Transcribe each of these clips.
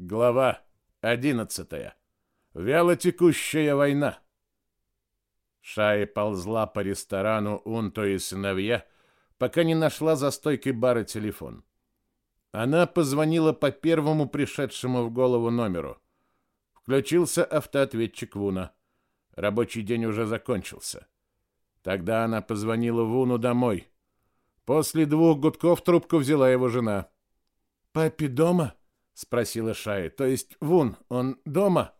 Глава 11. Вялотекущая война. Шай ползла по ресторану Унто и сыновья, пока не нашла за стойкой бара телефон. Она позвонила по первому пришедшему в голову номеру. Включился автоответчик Вуна. Рабочий день уже закончился. Тогда она позвонила Вуну домой. После двух гудков трубку взяла его жена. «Папи дома?» Спросила Шай. То есть Вун, он дома?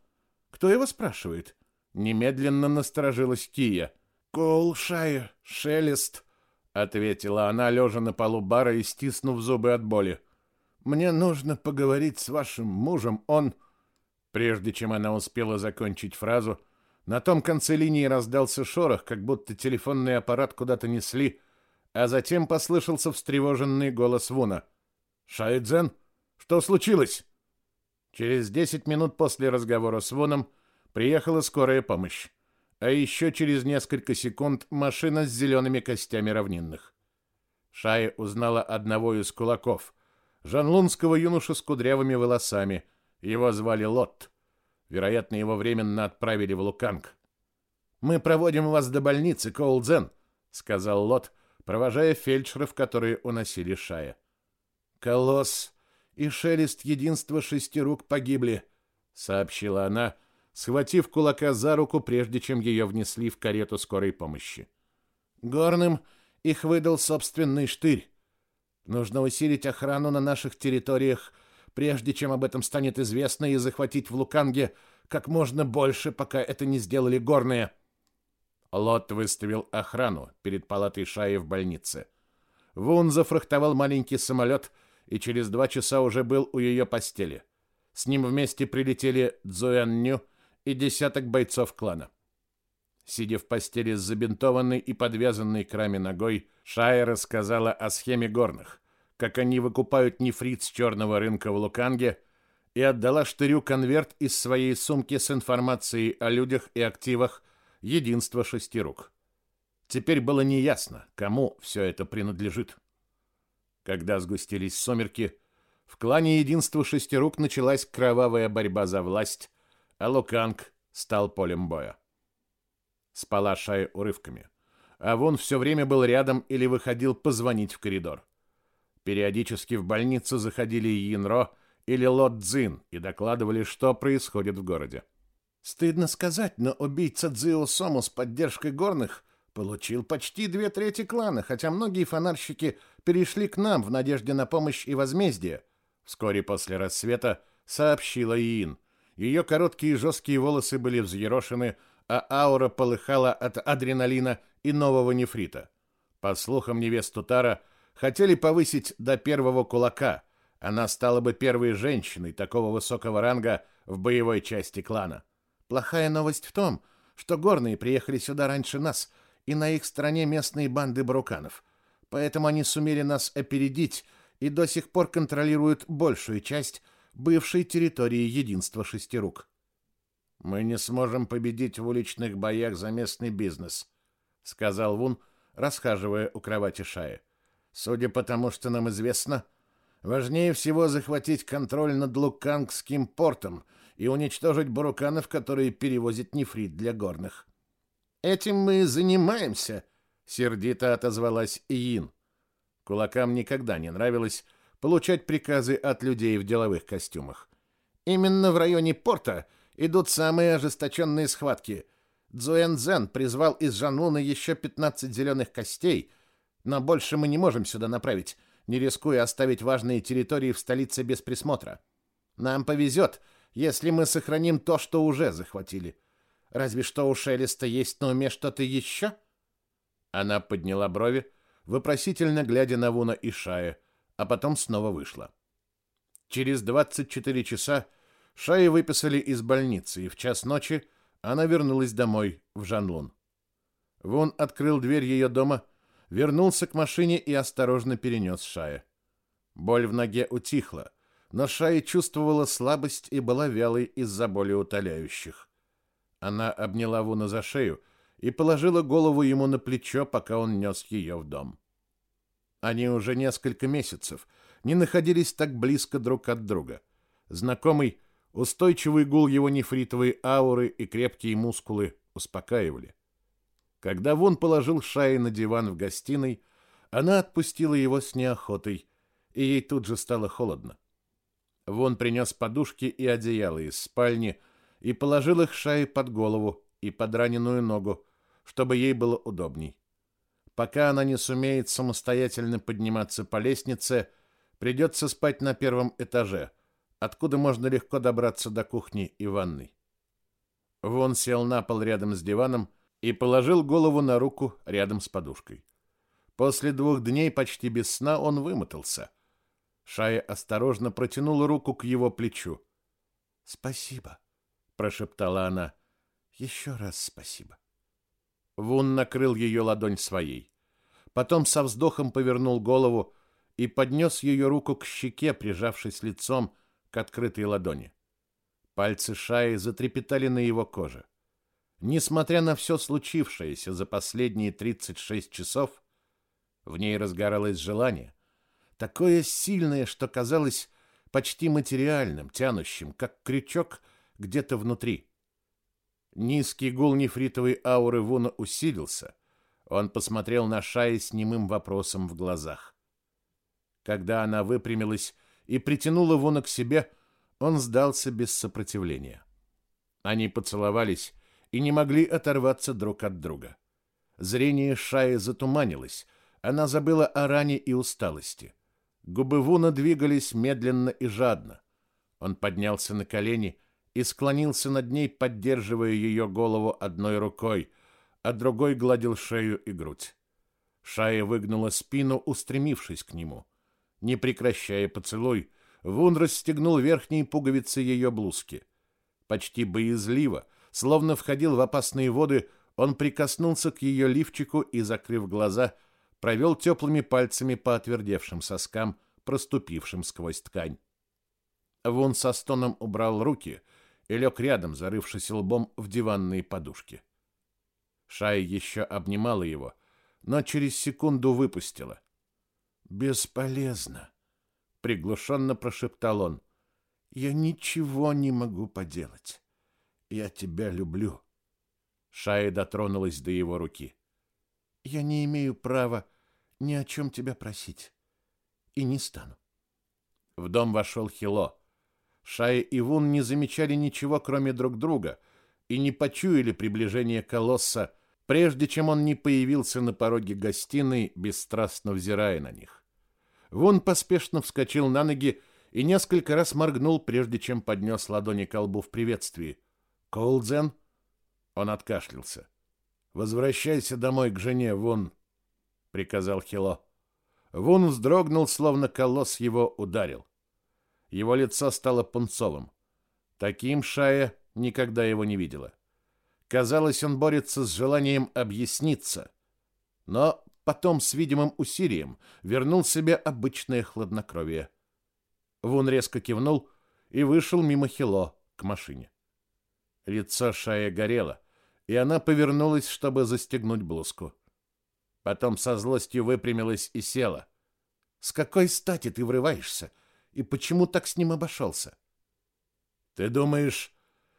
Кто его спрашивает? Немедленно насторожилась Кия. Кол, Шай, шелест, ответила она, лежа на полу бара и стиснув зубы от боли. Мне нужно поговорить с вашим мужем. Он Прежде чем она успела закончить фразу, на том конце линии раздался шорох, как будто телефонный аппарат куда-то несли, а затем послышался встревоженный голос Вуна. «Шайдзен?» Что случилось? Через 10 минут после разговора с Воном приехала скорая помощь. А еще через несколько секунд машина с зелеными костями равнинных. Шая узнала одного из кулаков, жанлунского юношу с кудрявыми волосами. Его звали Лот. Вероятно, его временно отправили в Луканг. «Мы проводим вас до больницы, Коулдзен», — сказал Лот, провожая фельдшеров, которые уносили Шая. «Колосс и шелест единства шести рук погибли, сообщила она, схватив кулака за руку, прежде чем ее внесли в карету скорой помощи. Горным их выдал собственный штырь. Нужно усилить охрану на наших территориях, прежде чем об этом станет известно, и захватить в Луканге как можно больше, пока это не сделали горные. Лот выставил охрану перед палатой Шаи в больнице. Вун зафрахтовал маленький самолет — и через два часа уже был у ее постели. С ним вместе прилетели Цзуэн и десяток бойцов клана. Сидя в постели с забинтованной и подвязанной к раме ногой, Шая рассказала о схеме горных, как они выкупают нефрит с черного рынка в Луканге, и отдала Штырю конверт из своей сумки с информацией о людях и активах единства шести рук. Теперь было неясно, кому все это принадлежит. Когда сгустились сумерки, в клане Единства Шестерук началась кровавая борьба за власть, а Луканг стал полем боя. Спала Шая урывками, а вон все время был рядом или выходил позвонить в коридор. Периодически в больницу заходили Йинро или Лот Цзин и докладывали, что происходит в городе. Стыдно сказать, но убийца Цзио Сому с поддержкой горных получил почти две трети клана, хотя многие фонарщики перешли к нам в надежде на помощь и возмездие. Вскоре после рассвета сообщила Иин. Ее короткие жесткие волосы были взъерошены, а аура полыхала от адреналина и нового нефрита. По слухам невесту Тара, хотели повысить до первого кулака. Она стала бы первой женщиной такого высокого ранга в боевой части клана. Плохая новость в том, что горные приехали сюда раньше нас — и на их стороне местные банды баруканов. Поэтому они сумели нас опередить и до сих пор контролируют большую часть бывшей территории единства шестирук. Мы не сможем победить в уличных боях за местный бизнес, сказал Вун, расхаживая у кровати Шая. Судя по тому, что нам известно, важнее всего захватить контроль над Лукангским портом и уничтожить баруканов, которые перевозят нефрит для горных. Этим мы занимаемся, сердито отозвалась Иин. Кулакам никогда не нравилось получать приказы от людей в деловых костюмах. Именно в районе порта идут самые ожесточенные схватки. Цзуэн призвал из Жануна еще 15 зеленых костей, но больше мы не можем сюда направить, не рискуя оставить важные территории в столице без присмотра. Нам повезет, если мы сохраним то, что уже захватили. Разве что у Шелеста есть на уме что-то еще?» Она подняла брови, вопросительно глядя на Вуна и Шая, а потом снова вышла. Через 24 часа Шая выписали из больницы, и в час ночи она вернулась домой, в Жанлун. Вун открыл дверь ее дома, вернулся к машине и осторожно перенес Шая. Боль в ноге утихла, но Шая чувствовала слабость и была вялой из-за боли утоляющих. Она обняла Вуна за шею и положила голову ему на плечо, пока он нес ее в дом. Они уже несколько месяцев не находились так близко друг от друга. Знакомый, устойчивый гул его нефритовой ауры и крепкие мускулы успокаивали. Когда Вон положил Шаи на диван в гостиной, она отпустила его с неохотой, и ей тут же стало холодно. Вон принес подушки и одеяло из спальни и положил их Шаи под голову и под раненую ногу, чтобы ей было удобней. Пока она не сумеет самостоятельно подниматься по лестнице, придется спать на первом этаже, откуда можно легко добраться до кухни и ванной. Вон сел на пол рядом с диваном и положил голову на руку рядом с подушкой. После двух дней почти без сна он вымотался. Шая осторожно протянула руку к его плечу. «Спасибо», — прошептала она. «Еще раз спасибо». Вун накрыл ее ладонь своей. Потом со вздохом повернул голову и поднес ее руку к щеке, прижавшись лицом к открытой ладони. Пальцы Шаи затрепетали на его коже. Несмотря на все случившееся за последние 36 часов, в ней разгоралось желание, такое сильное, что казалось почти материальным, тянущим, как крючок где-то внутри. Низкий гул нефритовой ауры Вуна усилился. Он посмотрел на Шаи с немым вопросом в глазах. Когда она выпрямилась и притянула Вуна к себе, он сдался без сопротивления. Они поцеловались и не могли оторваться друг от друга. Зрение Шаи затуманилось, она забыла о ране и усталости. Губы Вуна двигались медленно и жадно. Он поднялся на колени и склонился над ней, поддерживая ее голову одной рукой, а другой гладил шею и грудь. Шая выгнула спину, устремившись к нему. Не прекращая поцелуй, Вун расстегнул верхние пуговицы ее блузки. Почти боязливо, словно входил в опасные воды, он прикоснулся к ее лифчику и, закрыв глаза, провел теплыми пальцами по отвердевшим соскам, проступившим сквозь ткань. Вун со стоном убрал руки — и лег рядом, зарывшись лбом в диванные подушки. Шай еще обнимала его, но через секунду выпустила. «Бесполезно», — приглушенно прошептал он. «Я ничего не могу поделать. Я тебя люблю». Шая дотронулась до его руки. «Я не имею права ни о чем тебя просить. И не стану». В дом вошел Хило. Шай и Вун не замечали ничего, кроме друг друга, и не почуяли приближение колосса, прежде чем он не появился на пороге гостиной, бесстрастно взирая на них. Вун поспешно вскочил на ноги и несколько раз моргнул, прежде чем поднес ладони к колбу в приветствии. «Коулдзен?» Он откашлялся. «Возвращайся домой к жене, Вун», — приказал Хило. Вун вздрогнул, словно колосс его ударил. Его лицо стало пунцовым. Таким Шая никогда его не видела. Казалось, он борется с желанием объясниться, но потом с видимым усилием вернул себе обычное хладнокровие. Вун резко кивнул и вышел мимо Хило к машине. Лицо Шая горело, и она повернулась, чтобы застегнуть блузку. Потом со злостью выпрямилась и села. «С какой стати ты врываешься и почему так с ним обошелся? Ты думаешь,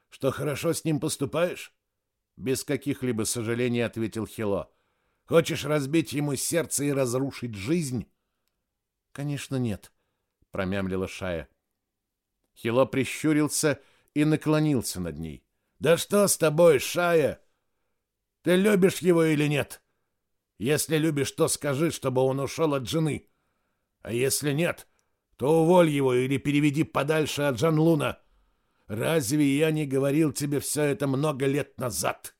что хорошо с ним поступаешь? Без каких-либо сожалений ответил Хило. Хочешь разбить ему сердце и разрушить жизнь? Конечно, нет, промямлила Шая. Хило прищурился и наклонился над ней. Да что с тобой, Шая? Ты любишь его или нет? Если любишь, то скажи, чтобы он ушел от жены. А если нет, то уволь его или переведи подальше от Жан-Луна. Разве я не говорил тебе все это много лет назад?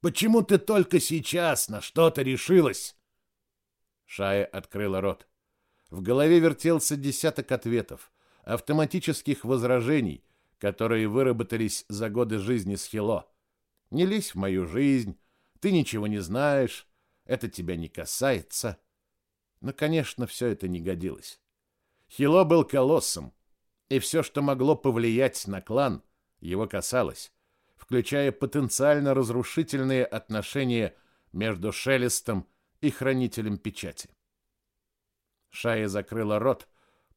Почему ты только сейчас на что-то решилась?» Шая открыла рот. В голове вертелся десяток ответов, автоматических возражений, которые выработались за годы жизни с Хило. «Не лезь в мою жизнь, ты ничего не знаешь, это тебя не касается». Но, конечно, все это не годилось. Хило был колоссом, и все, что могло повлиять на клан, его касалось, включая потенциально разрушительные отношения между Шелестом и Хранителем Печати. Шая закрыла рот,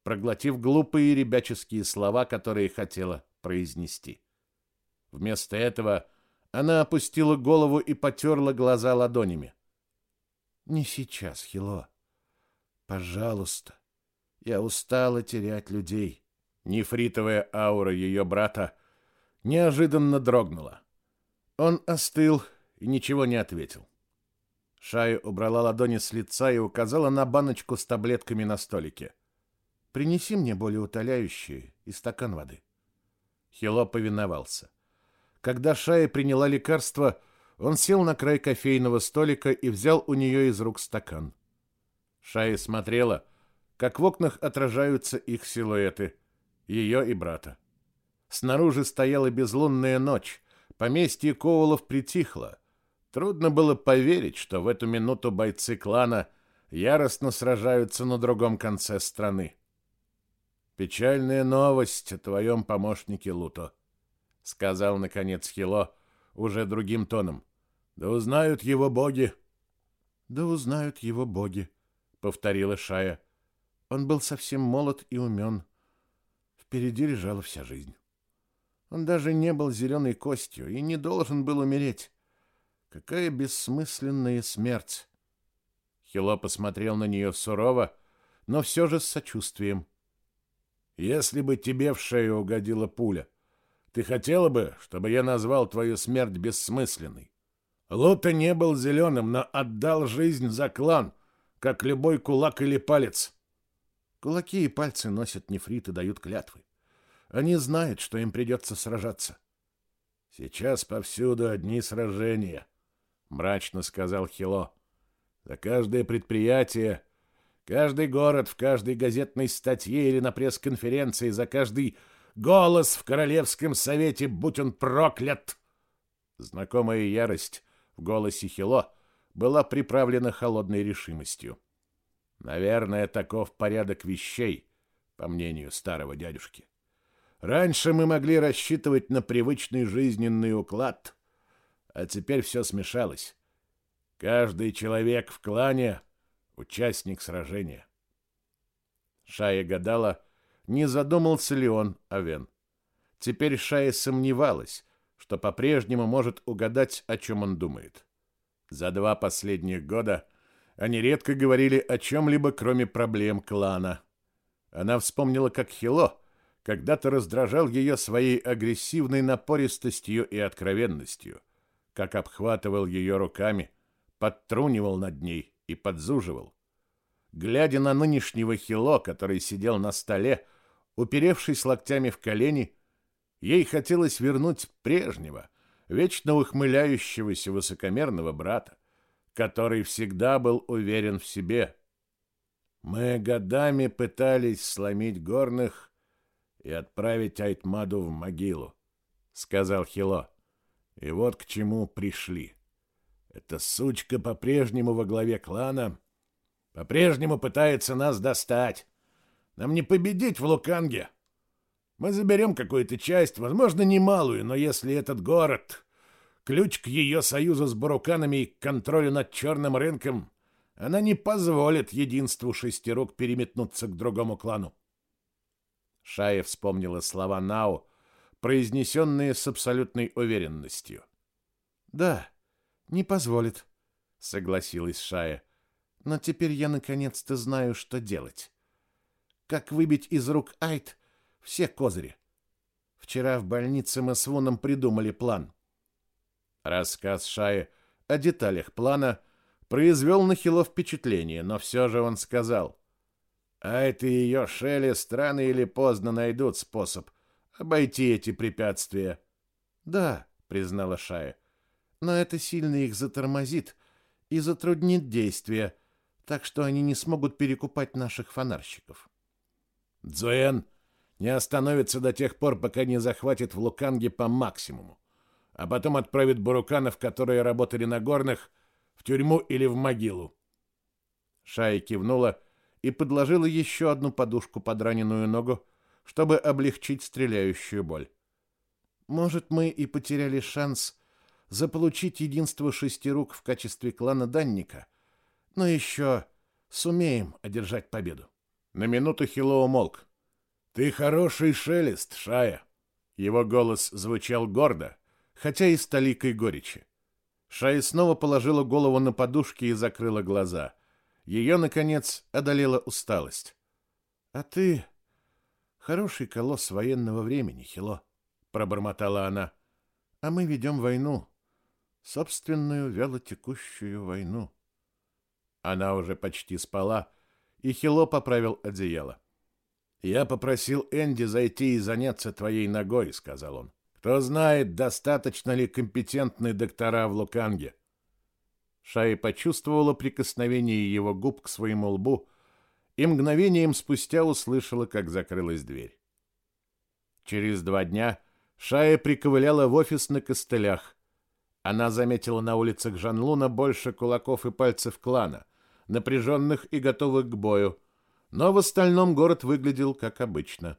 проглотив глупые ребяческие слова, которые хотела произнести. Вместо этого она опустила голову и потерла глаза ладонями. «Не сейчас, Хило. Пожалуйста. Я устала терять людей». Нефритовая аура ее брата неожиданно дрогнула. Он остыл и ничего не ответил. Шая убрала ладони с лица и указала на баночку с таблетками на столике. «Принеси мне более утоляющие и стакан воды». Хило повиновался. Когда Шая приняла лекарство, он сел на край кофейного столика и взял у нее из рук стакан. Шая смотрела, как в окнах отражаются их силуэты, ее и брата. Снаружи стояла безлунная ночь, поместье Коулов притихло. Трудно было поверить, что в эту минуту бойцы клана яростно сражаются на другом конце страны. «Печальная новость о твоем помощнике Луто», — сказал, наконец, Хило уже другим тоном. «Да узнают его боги». «Да узнают его боги», — повторила Шая. Он был совсем молод и умен. Впереди лежала вся жизнь. Он даже не был зеленой костью и не должен был умереть. Какая бессмысленная смерть! Хило посмотрел на нее сурово, но все же с сочувствием. «Если бы тебе в шею угодила пуля, ты хотела бы, чтобы я назвал твою смерть бессмысленной? Лота не был зеленым, но отдал жизнь за клан, как любой кулак или палец. Кулаки и пальцы носят нефрит и дают клятвы. Они знают, что им придется сражаться. Сейчас повсюду одни сражения, мрачно сказал Хило. За каждое предприятие, каждый город в каждой газетной статье или на пресс-конференции, за каждый голос в королевском совете, будь он проклят. Знакомая ярость в голосе Хило была приправлена холодной решимостью. Наверное, таков порядок вещей, по мнению старого дядюшки. Раньше мы могли рассчитывать на привычный жизненный уклад, а теперь все смешалось. Каждый человек в клане — участник сражения. Шая гадала, не задумался ли он о Вен. Теперь Шая сомневалась, что по-прежнему может угадать, о чем он думает. За два последних года — они редко говорили о чем-либо, кроме проблем клана. Она вспомнила, как Хило когда-то раздражал ее своей агрессивной напористостью и откровенностью, как обхватывал ее руками, подтрунивал над ней и подзуживал. Глядя на нынешнего Хило, который сидел на столе, уперевшись локтями в колени, ей хотелось вернуть прежнего, вечно ухмыляющегося высокомерного брата, который всегда был уверен в себе. Мы годами пытались сломить горных и отправить Айтмаду в могилу, сказал Хило. И вот к чему пришли. Эта сучка по-прежнему во главе клана, по-прежнему пытается нас достать. Нам не победить в Луканге. Мы заберем какую-то часть, возможно, немалую, но если этот город ключ к ее союзу с баруканами и контролю над черным рынком, она не позволит единству шестерук переметнуться к другому клану. Шая вспомнила слова Нао, произнесенные с абсолютной уверенностью. «Да, не позволит», — согласилась Шая. «Но теперь я наконец-то знаю, что делать. Как выбить из рук Айт все козыри. Вчера в больнице мы с Вуном придумали план. Рассказ Шаи о деталях плана произвел на Хило впечатление, но все же он сказал, «А это ее Шелли рано или поздно найдут способ обойти эти препятствия». «Да», — признала Шая, «но это сильно их затормозит и затруднит действия, так что они не смогут перекупать наших фонарщиков». «Дзуэн не остановится до тех пор, пока не захватит в Луканге по максимуму а потом отправит буруканов, которые работали на горных, в тюрьму или в могилу. Шая кивнула и подложила еще одну подушку под раненую ногу, чтобы облегчить стреляющую боль. Может, мы и потеряли шанс заполучить единство шести рук в качестве клана Данника, но еще сумеем одержать победу. На минуту Хило умолк. «Ты хороший шелест, Шая!» Его голос звучал гордо, хотя и с толикой горечи. Шая снова положила голову на подушки и закрыла глаза. Ее, наконец, одолела усталость. «А ты хороший колосс военного времени, Хило», — пробормотала она. «А мы ведем войну, собственную вялотекущую войну». Она уже почти спала, и Хило поправил одеяло. «Я попросил Энди зайти и заняться твоей ногой», — сказал он. «Кто знает, достаточно ли компетентны доктора в Луканге». Шай почувствовала прикосновение его губ к своему лбу и мгновением спустя услышала, как закрылась дверь. Через два дня Шая приковыляла в офис на костылях. Она заметила на улицах Жанлуна больше кулаков и пальцев клана, напряженных и готовых к бою, но в остальном город выглядел как обычно.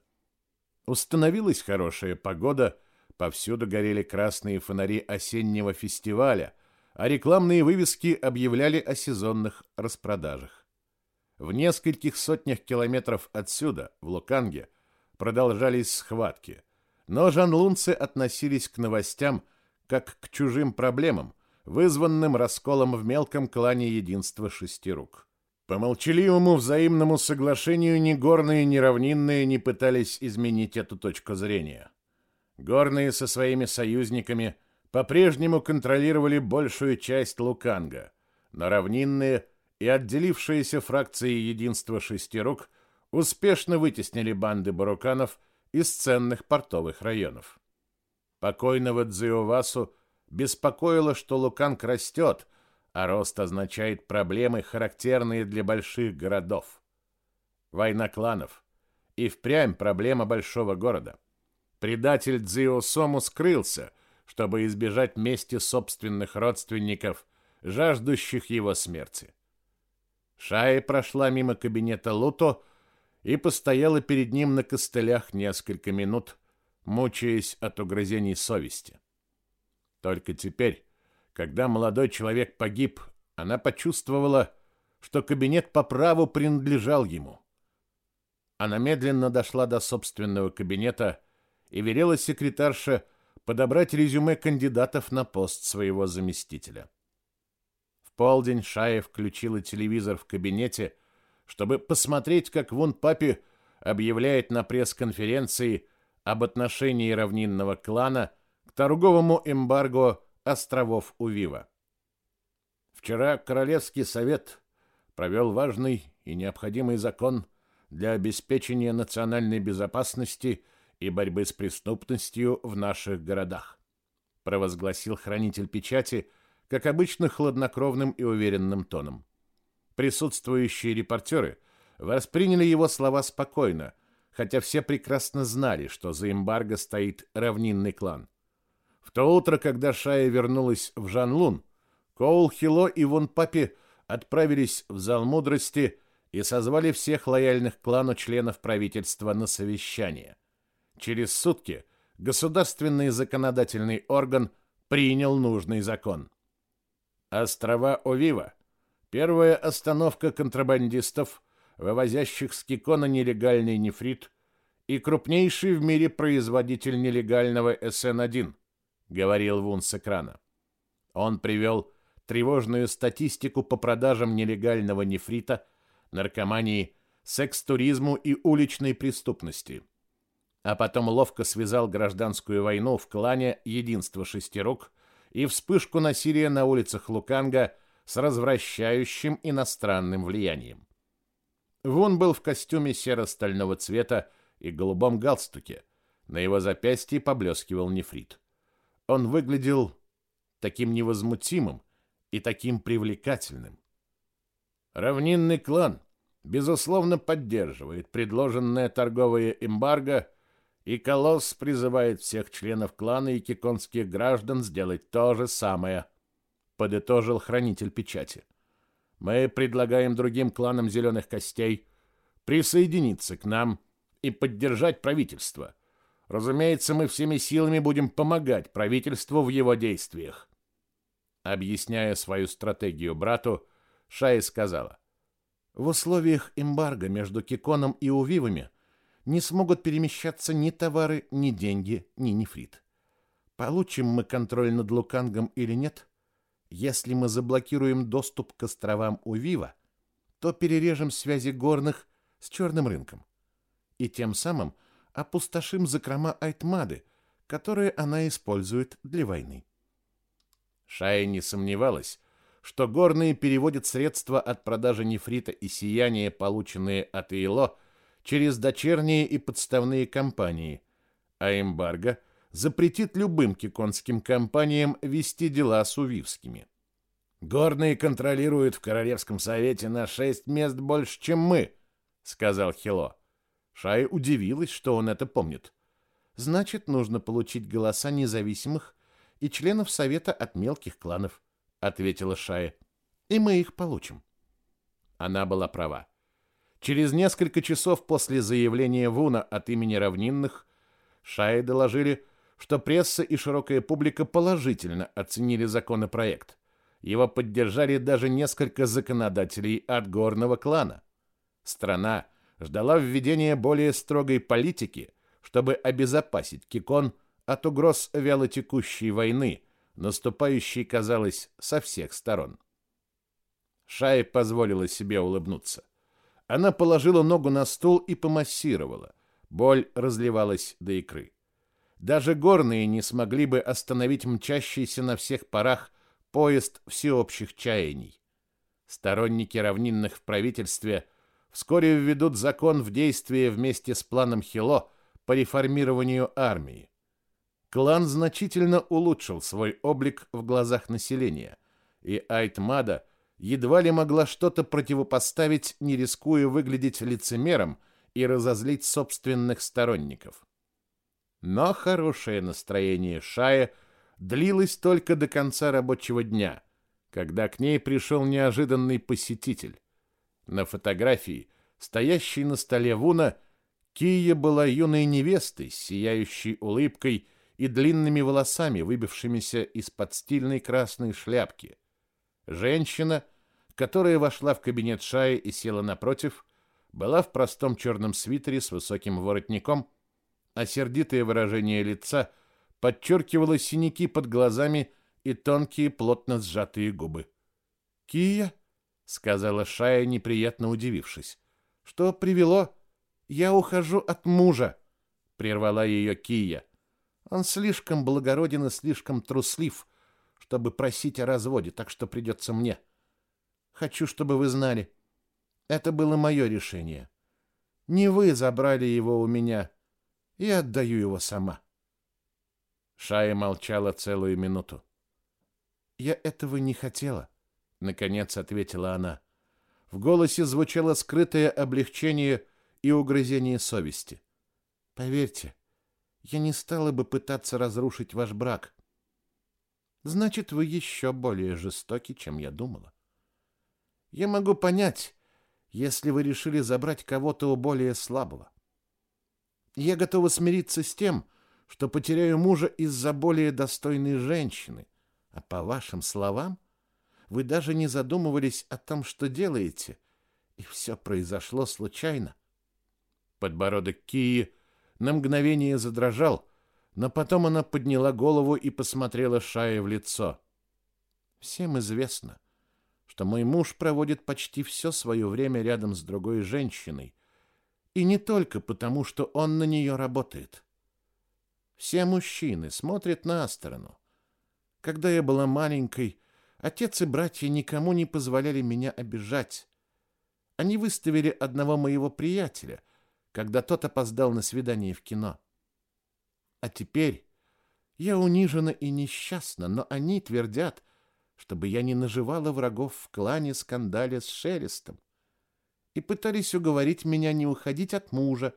Установилась хорошая погода, повсюду горели красные фонари осеннего фестиваля, а рекламные вывески объявляли о сезонных распродажах. В нескольких сотнях километров отсюда, в Луканге, продолжались схватки, но жанлунцы относились к новостям как к чужим проблемам, вызванным расколом в мелком клане единства шести рук. По молчаливому взаимному соглашению ни горные, ни равнинные не пытались изменить эту точку зрения. Горные со своими союзниками по-прежнему контролировали большую часть Луканга, но равнинные и отделившиеся фракции единства шести рук успешно вытеснили банды баруканов из ценных портовых районов. Покойного Дзиовасу беспокоило, что Луканг растет, а рост означает проблемы, характерные для больших городов. Война кланов и впрямь проблема большого города. Предатель Дзио Сому скрылся, чтобы избежать мести собственных родственников, жаждущих его смерти. Шая прошла мимо кабинета Луто и постояла перед ним на костылях несколько минут, мучаясь от угрызений совести. Только теперь, когда молодой человек погиб, она почувствовала, что кабинет по праву принадлежал ему. Она медленно дошла до собственного кабинета и велела секретарше подобрать резюме кандидатов на пост своего заместителя. В полдень Шая включила телевизор в кабинете, чтобы посмотреть, как Вун Папи объявляет на пресс-конференции об отношении равнинного клана к торговому эмбарго островов Увива. Вчера Королевский совет провел важный и необходимый закон для обеспечения национальной безопасности и борьбы с преступностью в наших городах, провозгласил хранитель печати, как обычно, хладнокровным и уверенным тоном. Присутствующие репортеры восприняли его слова спокойно, хотя все прекрасно знали, что за эмбарго стоит равнинный клан. В то утро, когда Шая вернулась в Жанлун, Коул Хило и Вон Папи отправились в зал мудрости и созвали всех лояльных клану членов правительства на совещание. Через сутки государственный законодательный орган принял нужный закон. Острова Овива. Первая остановка контрабандистов, вывозящих с Кикона нелегальный нефрит, и крупнейший в мире производитель нелегального СН-1 говорил Вун с экрана. Он привел тревожную статистику по продажам нелегального нефрита, наркомании, секс-туризму и уличной преступности. А потом ловко связал гражданскую войну в клане Единство Шестерук и вспышку насилия на улицах Луканга с развращающим иностранным влиянием. Вун был в костюме серо-стального цвета и голубом галстуке. На его запястье поблескивал нефрит. Он выглядел таким невозмутимым и таким привлекательным. Равнинный клан, безусловно, поддерживает предложенное торговое эмбарго, и Колосс призывает всех членов клана и киконских граждан сделать то же самое, подытожил хранитель печати. Мы предлагаем другим кланам зеленых костей присоединиться к нам и поддержать правительство – Разумеется, мы всеми силами будем помогать правительству в его действиях. Объясняя свою стратегию брату, Шай сказала: В условиях эмбарго между Киконом и Увивами не смогут перемещаться ни товары, ни деньги, ни нефрит. Получим мы контроль над Лукангом или нет? Если мы заблокируем доступ к островам Увива, то перережем связи горных с черным рынком. И тем самым опустошим закрома Айтмады, которые она использует для войны. Шая не сомневалась, что горные переводят средства от продажи нефрита и сияния, полученные от Ило, через дочерние и подставные компании, а эмбарго запретит любым киконским компаниям вести дела с увивскими. «Горные контролируют в Королевском совете на шесть мест больше, чем мы», — сказал Хило. Шая удивилась, что он это помнит. «Значит, нужно получить голоса независимых и членов совета от мелких кланов», — ответила Шая. «И мы их получим». Она была права. Через несколько часов после заявления Вуна от имени равнинных Шае доложили, что пресса и широкая публика положительно оценили законопроект. Его поддержали даже несколько законодателей от горного клана. Страна ждала введения более строгой политики, чтобы обезопасить Кикон от угроз вялотекущей войны, наступающей, казалось, со всех сторон. Шай позволила себе улыбнуться. Она положила ногу на стул и помассировала. Боль разливалась до икры. Даже горные не смогли бы остановить мчащийся на всех парах поезд всеобщих чаяний. Сторонники равнинных в правительстве вскоре введут закон в действие вместе с планом Хило по реформированию армии. Клан значительно улучшил свой облик в глазах населения, и Айтмада едва ли могла что-то противопоставить, не рискуя выглядеть лицемером и разозлить собственных сторонников. Но хорошее настроение Шая длилось только до конца рабочего дня, когда к ней пришел неожиданный посетитель. На фотографии, стоящей на столе Вуна, Кия была юной невестой сияющей улыбкой и длинными волосами, выбившимися из-под стильной красной шляпки. Женщина, которая вошла в кабинет Шаи и села напротив, была в простом черном свитере с высоким воротником, а сердитое выражение лица подчеркивало синяки под глазами и тонкие плотно сжатые губы. «Кия?» — сказала Шая, неприятно удивившись. «Что привело? Я ухожу от мужа!» — прервала ее Кия. «Он слишком благороден и слишком труслив, чтобы просить о разводе, так что придется мне. Хочу, чтобы вы знали. Это было мое решение. Не вы забрали его у меня. Я отдаю его сама. Шая молчала целую минуту. Я этого не хотела, наконец ответила она. В голосе звучало скрытое облегчение и угрызение совести. Поверьте, я не стала бы пытаться разрушить ваш брак. Значит, вы еще более жестоки, чем я думала. Я могу понять, если вы решили забрать кого-то у более слабого. Я готова смириться с тем, что потеряю мужа из-за более достойной женщины. А по вашим словам, вы даже не задумывались о том, что делаете, и все произошло случайно. Подбородок Кии на мгновение задрожал, но потом она подняла голову и посмотрела Шае в лицо. Всем известно, что мой муж проводит почти все свое время рядом с другой женщиной, и не только потому, что он на нее работает. Все мужчины смотрят на сторону. Когда я была маленькой, отец и братья никому не позволяли меня обижать. Они выставили одного моего приятеля, когда тот опоздал на свидание в кино. А теперь я унижена и несчастна, но они твердят, чтобы я не наживала врагов в клане скандале с Шелестом. И пытались уговорить меня не уходить от мужа,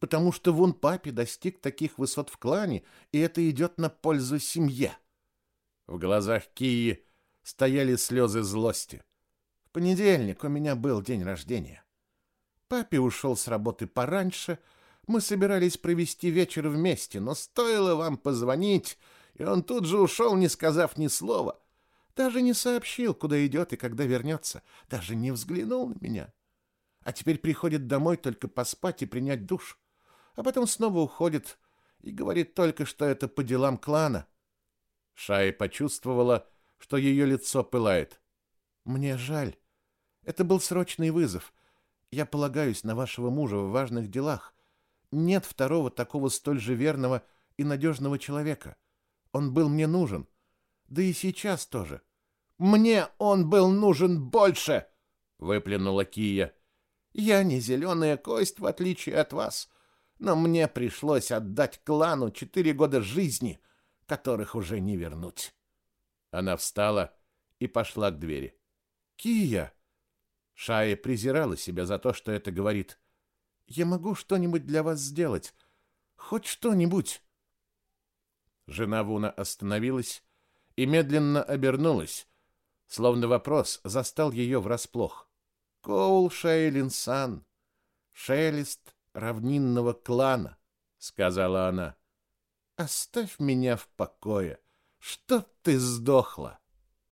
потому что вон папе достиг таких высот в клане, и это идет на пользу семье. В глазах Кии стояли слезы злости. В понедельник у меня был день рождения. Папе ушел с работы пораньше — мы собирались провести вечер вместе, но стоило вам позвонить, и он тут же ушел, не сказав ни слова. Даже не сообщил, куда идет и когда вернется. Даже не взглянул на меня. а теперь приходит домой только поспать и принять душ, а потом снова уходит и говорит только, что это по делам клана. Шая почувствовала, что ее лицо пылает. Мне жаль. Это был срочный вызов. Я полагаюсь на вашего мужа в важных делах. Нет второго такого столь же верного и надежного человека. Он был мне нужен. Да и сейчас тоже. Мне он был нужен больше, выплюнула Кия. Я не зеленая кость, в отличие от вас, но мне пришлось отдать клану четыре года жизни, которых уже не вернуть. Она встала и пошла к двери. Кия! Шая презирала себя за то, что это говорит. Я могу что-нибудь для вас сделать. Хоть что-нибудь. Жена Вуна остановилась и медленно обернулась, словно вопрос застал ее врасплох. Коул Шейлинсан, шелест равнинного клана, сказала она. Оставь меня в покое, чтоб ты сдохла.